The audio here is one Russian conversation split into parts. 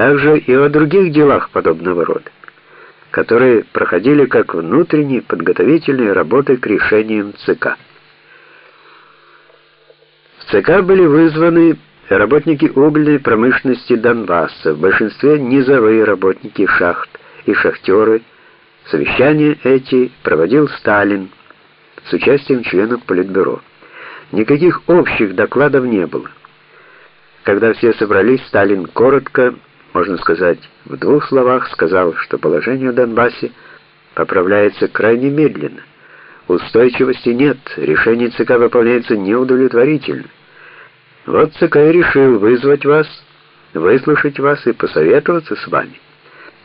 также и о других делах подобного рода, которые проходили как внутренние подготовительные работы к решениям ЦК. В ЦК были вызваны работники угольной промышленности Донбасса, в большинстве низовые работники шахт и шахтеры. Совещания эти проводил Сталин с участием членов Политбюро. Никаких общих докладов не было. Когда все собрались, Сталин коротко можно сказать, в двух словах сказал, что положение в Донбассе поправляется крайне медленно. Устойчивости нет, решение ЦК выполняется неудовлетворительно. Вот ЦК и решил вызвать вас, выслушать вас и посоветоваться с вами.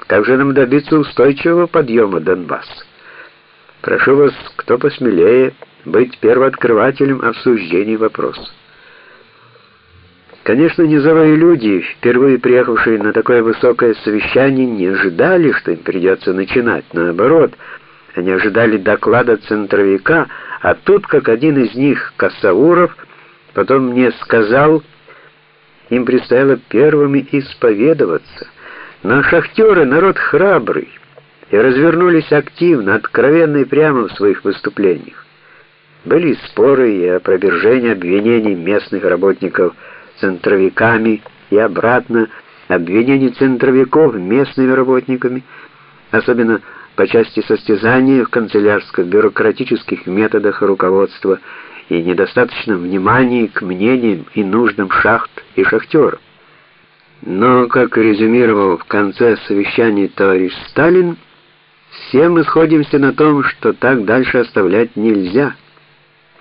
Как же нам добиться устойчивого подъема Донбасса? Прошу вас, кто посмелее, быть первооткрывателем обсуждений вопроса. Конечно, низовые люди, впервые приехавшие на такое высокое совещание, не ожидали, что им придется начинать. Наоборот, они ожидали доклада центровика, а тут, как один из них, Косауров, потом мне сказал, им предстояло первыми исповедоваться. Но шахтеры — народ храбрый, и развернулись активно, откровенно и прямо в своих выступлениях. Были споры и опровержения обвинений местных работников центровиками и обратно, обвинение центровиков местными работниками, особенно по части состязания в канцелярско-бюрократических методах руководства и недостаточном внимании к мнениям и нуждам шахт и шахтеров. Но, как резюмировал в конце совещания товарищ Сталин, все мы сходимся на том, что так дальше оставлять нельзя,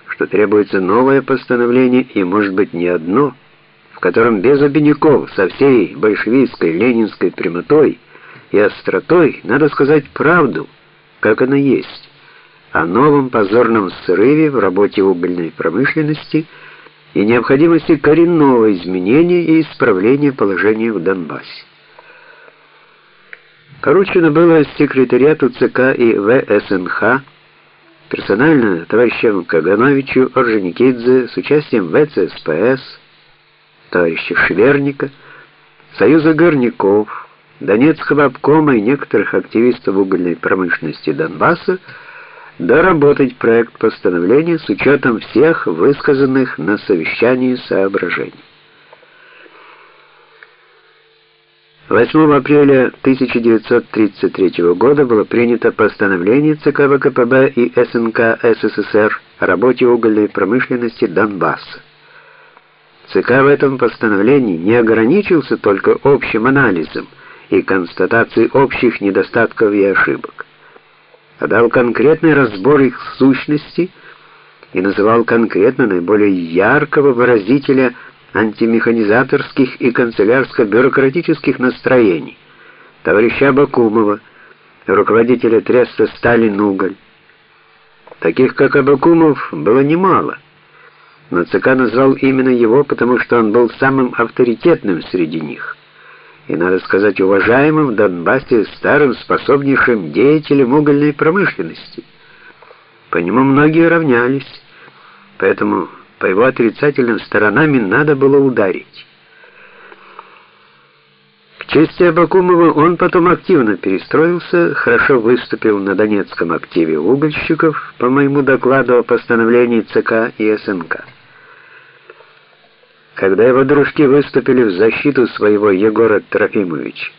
что требуется новое постановление и, может быть, не одно – в котором без обиняков, со всей большевистской ленинской прямотой и остротой надо сказать правду, как она есть, о новом позорном срыве в работе угольной промышленности и необходимости коренного изменения и исправления положения в Донбассе. Поручено было секретариату ЦК и ВСНХ персонально товарищам Кагановичу, Орджоникидзе с участием ВЦСПС, товарища Шверника, Союза горняков, Донецкого обкома и некоторых активистов угольной промышленности Донбасса доработать проект постановления с учетом всех высказанных на совещании соображений. 8 апреля 1933 года было принято постановление ЦК ВКПБ и СНК СССР о работе угольной промышленности Донбасса. ЦК в этом постановлении не ограничился только общим анализом и констатацией общих недостатков и ошибок, а дал конкретный разбор их сущности и называл конкретно наиболее яркого выразителя антимеханизаторских и канцелярско-бюрократических настроений, товарища Абакумова, руководителя треста «Сталин-Уголь». Таких, как Абакумов, было немало но ЦК назвал именно его, потому что он был самым авторитетным среди них. И, надо сказать, уважаемым в Донбассе старым способнейшим деятелем угольной промышленности. По нему многие равнялись, поэтому по его отрицательным сторонам надо было ударить. К чести Абакумова он потом активно перестроился, хорошо выступил на Донецком активе угольщиков по моему докладу о постановлении ЦК и СНК. Когда его дружки выступили в защиту своего Егора Трофимовича,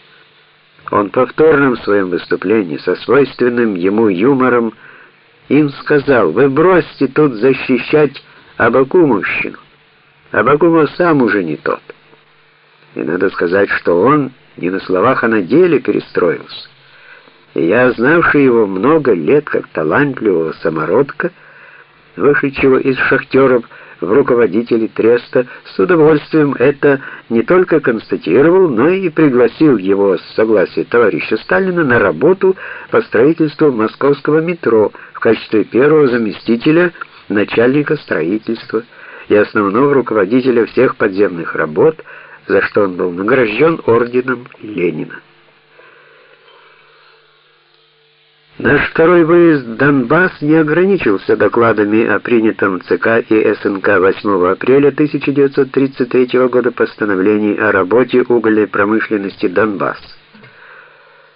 он повторно в своем выступлении со свойственным ему юмором им сказал: "Вы бросьте тут защищать Абакумовщину. Абакумов сам уже не тот". И надо сказать, что он не на словах, а на деле перестроился. И я, знавший его много лет как талантливого самородка, вышедшего из шахтеров, в руководители треста, с удовольствием это не только констатировал, но и пригласил его с согласия товарища Сталина на работу по строительству московского метро в качестве первого заместителя начальника строительства и основного руководителя всех подземных работ, за что он был награжден орденом Ленина. Наш второй выезд в Донбасс не ограничился докладами о принятом ЦК и СНК 8 апреля 1933 года постановлении о работе угольной промышленности Донбасса.